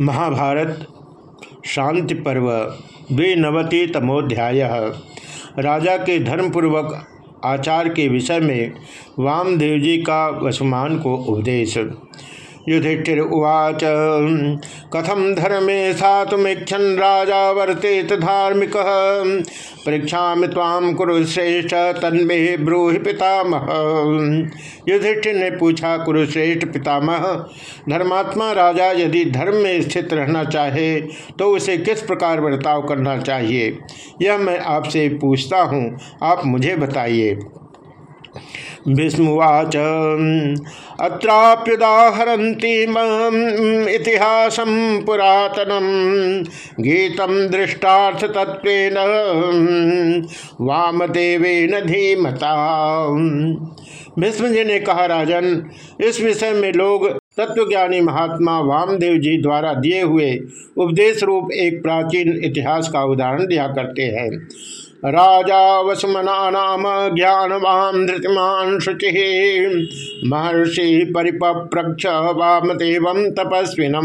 महाभारत, शांति पर्व द्विनवति तमोध्याय राजा के धर्मपूर्वक आचार के विषय में वामदेव जी का वसुमान को उपदेश। युधिष्ठिर उवाच कथम धर्मे सातुमीक्षन राजा वर्तेत धार्मिक? परीक्षा ताम कुरुश्रेष्ठ तन्मे ब्रूहि पितामह। युधिष्ठिर ने पूछा कुरुश्रेष्ठ पितामह, धर्मात्मा राजा यदि धर्म में स्थित रहना चाहे तो उसे किस प्रकार बर्ताव करना चाहिए? यह मैं आपसे पूछता हूँ, आप मुझे बताइए। भीष्मवाच अत्राप्युदाहरती इतिहास पुरातनम गीतम दृष्टार्थ तत्व वामदेवेन धीमता। भीष्म जी ने कहा, राजन, इस विषय में लोग तत्वज्ञानी महात्मा वामदेव जी द्वारा दिए हुए उपदेश रूप एक प्राचीन इतिहास का उदाहरण दिया करते हैं। राजा वसुमना नाम ज्ञानवान धृतिमान शुचि। महर्षि परिप्रक्ष वामदेव तपस्विनम।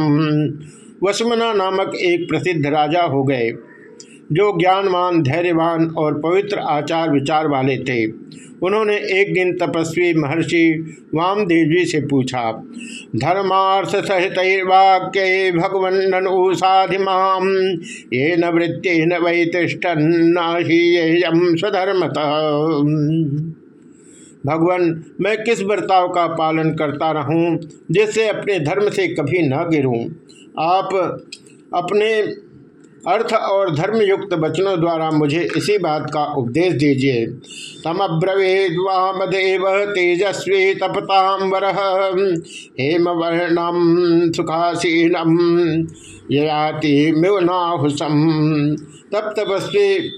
वसुमना नामक एक प्रसिद्ध राजा हो गए, जो ज्ञानवान, धैर्यवान और पवित्र आचार विचार वाले थे। उन्होंने एक दिन तपस्वी महर्षि वामदेव जी से पूछा धर्मार्थ सहित वाक्य भगवन्न साधिमाम ये न वृत्ति न स्वधर्मत। भगवान, मैं किस बर्ताव का पालन करता रहूँ, जिससे अपने धर्म से कभी न गिरूं? आप अपने अर्थ और धर्म युक्त वचनों द्वारा मुझे इसी बात का उपदेश दीजिए। तमब्रवेद वामदेव तेजस्वी तपतांबर हेम वर्णम सुखासीनम। ययाति मिवनाहुसम तप तपस्वी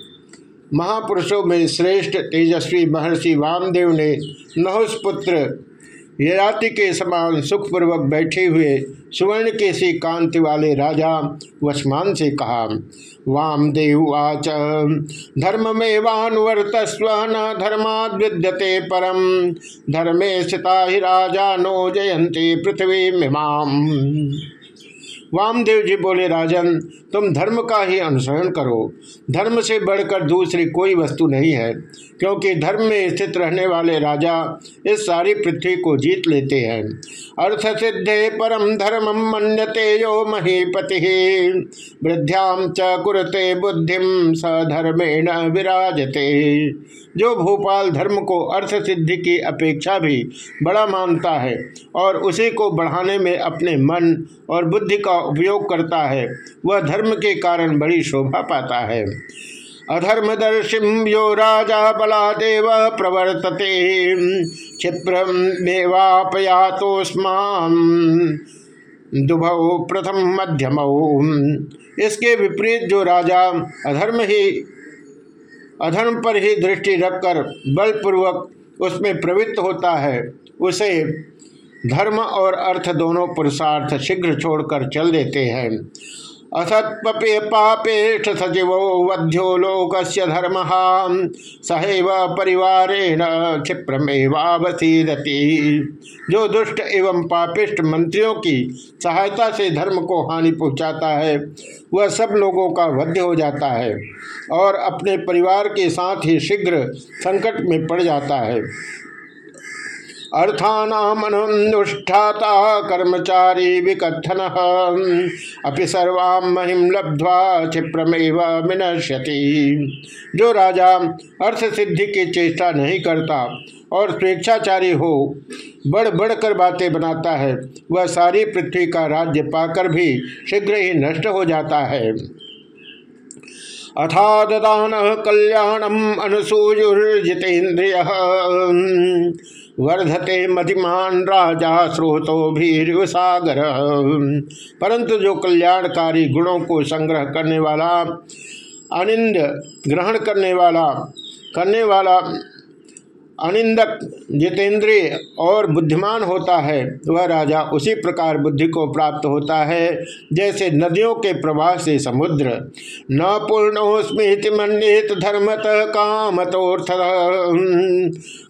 महापुरुषों में श्रेष्ठ तेजस्वी महर्षि वामदेव ने नहुस पुत्र ययाति के समान सुखपूर्वक बैठे हुए सुवर्ण के सी कांति वाले राजा वसमान से कहा वाम देवाच धर्म में वानुवर्तस्व न धर्माद विद्यते परम। धर्मे स्थिता ही राजा नो जयंती पृथ्वी मिमाम वामदेव जी बोले, राजन, तुम धर्म का ही अनुसरण करो। धर्म से बढ़कर दूसरी कोई वस्तु नहीं है, क्योंकि धर्म में स्थित रहने वाले राजा इस सारी पृथ्वी को जीत लेते हैं। अर्थ सिद्धे परम धर्म मन्यते यो महीपति। वृद्ध्याम च कुरते बुद्धिम सधर्मेण विराजते। जो भोपाल धर्म को अर्थ सिद्धि की अपेक्षा भी बड़ा मानता है और उसी को बढ़ाने में अपने मन और बुद्धि का उपयोग करता है, वह धर्म के कारण बड़ी शोभा पाता है। अधर्मदर्शिम यो राजा बलादेव प्रवर्तते क्षिप्रमेवापयातोस्मान दुभौ प्रथम मध्यम। इसके विपरीत जो राजा अधर्म ही, अधर्म पर ही दृष्टि रखकर बलपूर्वक उसमें प्रवृत्त होता है, उसे धर्म और अर्थ दोनों पुरुषार्थ शीघ्र छोड़कर चल देते हैं। असत्पे पापेष्ठ सचिव वध्यो लोक धर्म। सहैव परिवारेण क्षिप्रमेवावसीदति। जो दुष्ट एवं पापिष्ट मंत्रियों की सहायता से धर्म को हानि पहुंचाता है, वह सब लोगों का वध्य हो जाता है और अपने परिवार के साथ ही शीघ्र संकट में पड़ जाता है। अर्थानुष्ठाता कर्मचारी विकथन। अपि सर्वा महिम लब्ध्वा क्षिप्रमेव विनश्यति। जो राजा अर्थ सिद्धि की चेष्टा नहीं करता और स्वेच्छाचारी हो, बढ़ बढ़ कर बातें बनाता है, वह सारी पृथ्वी का राज्य पाकर भी शीघ्र ही नष्ट हो जाता है। अथा ददान कल्याणम अनुसूयुर्जितेन्द्रिय। वर्धते मतिमान राजा स्रोतो भी सागर परंतु जो कल्याणकारी गुणों को संग्रह करने वाला, अनिंद ग्रहण करने वाला करने वाला अनिंदक जितेंद्रिय और बुद्धिमान होता है, वह राजा उसी प्रकार बुद्धि को प्राप्त होता है, जैसे नदियों के प्रवाह से समुद्र। न पूर्ण पूर्णोस्मृति मंडित धर्मत कामतोर्थ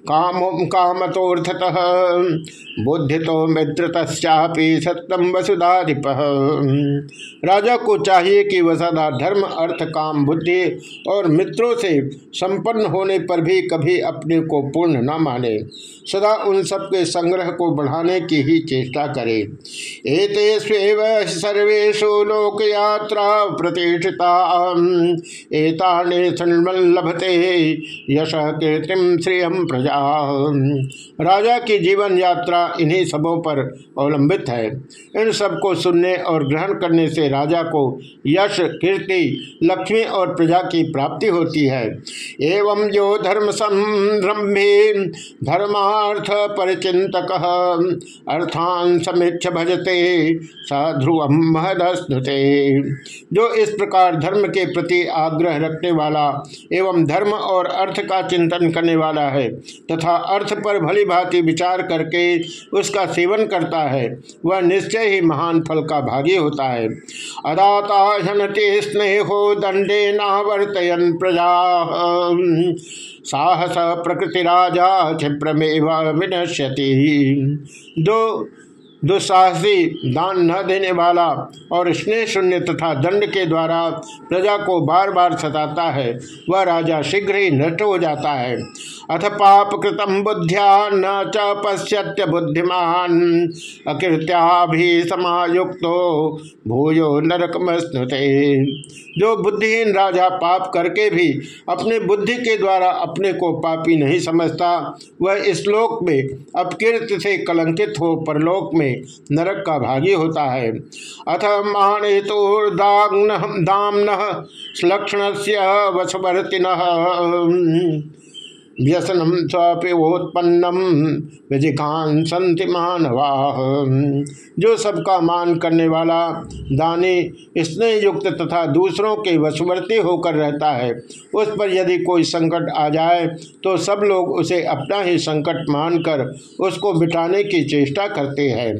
काम कामतोर्थत बुद्धि तो मित्रतश्चापि सत्यम वसुधाधिप। राजा को चाहिए कि सदा धर्म, अर्थ, काम, बुद्धि और मित्रों से संपन्न होने पर भी कभी अपने को पूर्ण न माने। सदा उन सब के संग्रह को बढ़ाने की ही चेष्टा करे। एतेष्व सर्वेशु लोक यात्रा प्रतिष्ठिता एताने लभते यश कीर्तिम श्रेयम प्रजा राजा राजा की जीवन यात्रा इन्हीं सबों पर अवलंबित है। इन सबको सुनने और ग्रहण करने से राजा को यश, कीर्ति, लक्ष्मी और प्रजा की प्राप्ति होती है। एवं जो धर्म धर्मा धर्मार्थ परिचितक अर्थान समीक्ष भजते सध्रुवम जो इस प्रकार धर्म के प्रति आग्रह रखने वाला एवं धर्म और अर्थ का चिंतन करने वाला है तथा अर्थ पर भली भांति विचार करके उसका सेवन करता है, वह निश्चय ही महान फल का भागी होता है। अदाता हनते स्नेहो दंडे नावर्तयन प्रजा। साहस प्रकृति राजा क्षिप्रमेव विनश्यति। दो दुस्साहसी दान न देने वाला और स्नेह शून्य तथा दंड के द्वारा प्रजा को बार बार सताता है, वह राजा शीघ्र ही नष्ट हो जाता है। अथ पाप कृतम बुद्धिया न च पश्यत्य बुद्धिमान। अकृत्या भी समायुक्त भूयो नरकमस्नुते जो बुद्धिहीन राजा पाप करके भी अपने बुद्धि के द्वारा अपने को पापी नहीं समझता, वह इस लोक में अपकीर्त से कलंकित हो परलोक में नरक का भागी होता है। अथ मानेतुर्दाग्न दाम्न लक्षण से वशवर्तिन व्यसनम स्वप्योत्पन्नम विजिकान संति मानवा। जो सबका मान करने वाला, दानी स्नेह युक्त तथा दूसरों के वशवर्ती होकर रहता है, उस पर यदि कोई संकट आ जाए तो सब लोग उसे अपना ही संकट मानकर उसको मिटाने की चेष्टा करते हैं।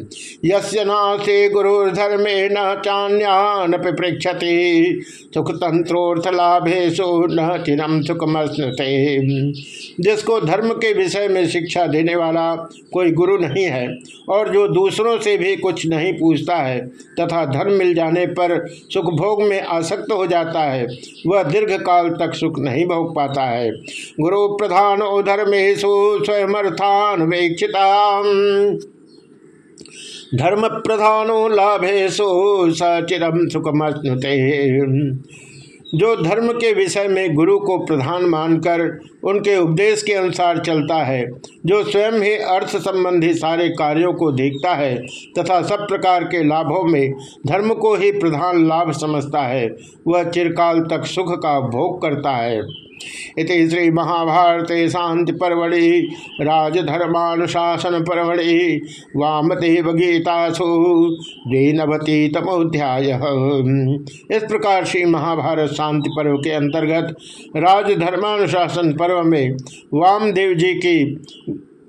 यस्य नाथे गुरुर्धर्मे न चान्यान पृक्षति सुख तंत्रोर्थ लाभेशो न चिरम जिसको धर्म के विषय में शिक्षा देने वाला कोई गुरु नहीं है और जो दूसरों से भी कुछ नहीं पूछता है तथा धर्म मिल जाने पर सुख भोग में आसक्त हो जाता है, वह दीर्घ काल तक सुख नहीं भोग पाता है। गुरु प्रधान धर्मेशु स्वयं वेक्षिता। धर्म प्रधानो लाभेशु सचिरम सुखमस्नुते। जो धर्म के विषय में गुरु को प्रधान मानकर उनके उपदेश के अनुसार चलता है, जो स्वयं ही अर्थ संबंधी सारे कार्यों को देखता है तथा सब प्रकार के लाभों में धर्म को ही प्रधान लाभ समझता है, वह चिरकाल तक सुख का भोग करता है। इति श्री महाभारत शांति परवड़ि राजधर्मानुशासन परवड़ि वामदेव गीतासु द्विनवति तमोध्याय इस प्रकार श्री महाभारत शांति पर्व के अंतर्गत राजधर्मानुशासन पर्व में वामदेव जी की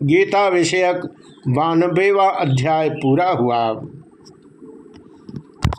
गीता विषयक बानबेवा अध्याय पूरा हुआ।